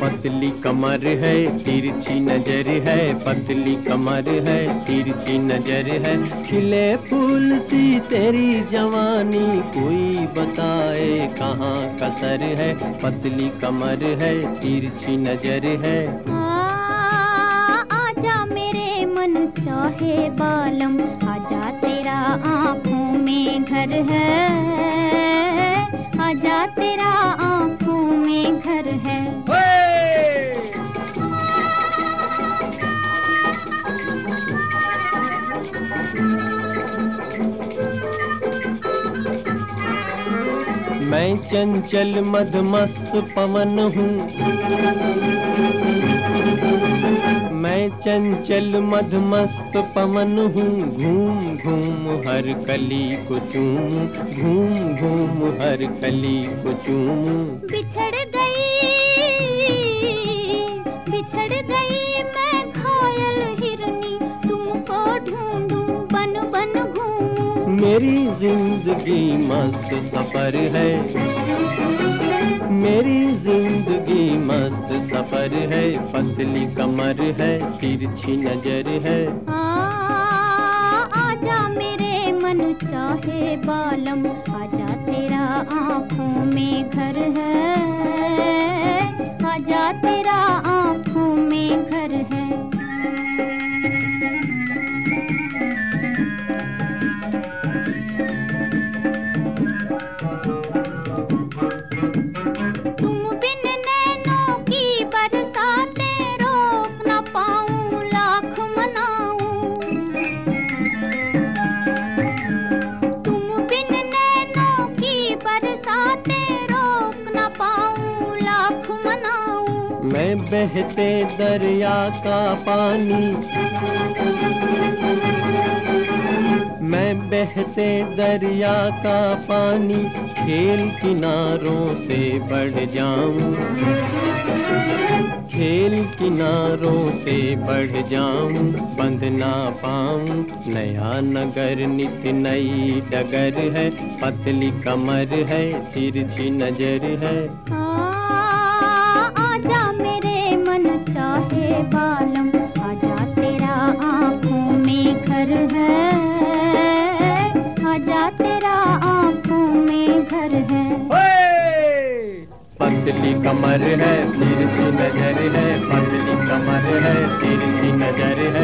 पतली कमर है, तिरछी नज़र है, पतली कमर है, तिरछी नज़र है। खिले फूल सी तेरी जवानी, कोई बताए कहाँ कसर है। पतली कमर है, तिरछी नज़र है चाहे बालम आजा तेरा आँखों में घर है। आजा तेरा आँखों में घर है। चंचल मदमस्त पवन हूँ। मैं चंचल मदमस्त पवन हूँ। घूम घूम हर कली को चूम, घूम घूम हर कली को चूम। बिछड़ गई बिछड़ गई मैं घायल हिरनी तुमको ढूंढूं, बन बन मेरी ज़िंदगी मस्त सफ़र है। मेरी ज़िंदगी मस्त सफ़र है। पतली कमर है, तिरछी नज़र है। आजा मेरे मन चाहे बालम, आजा तेरा आँखों में घर है। आजा तेरा बहते दरिया का पानी। मैं बहते दरिया का पानी खेल किनारों से बढ़ जाऊँ। खेल किनारों से बढ़ जाऊँ, बंद ना पाऊँ। नया नगर नित नई डगर है, पतली कमर है, तिरछी नज़र है। घर है। पतली कमर है तिरछी नज़र है पतली कमर है तिरछी नज़र है।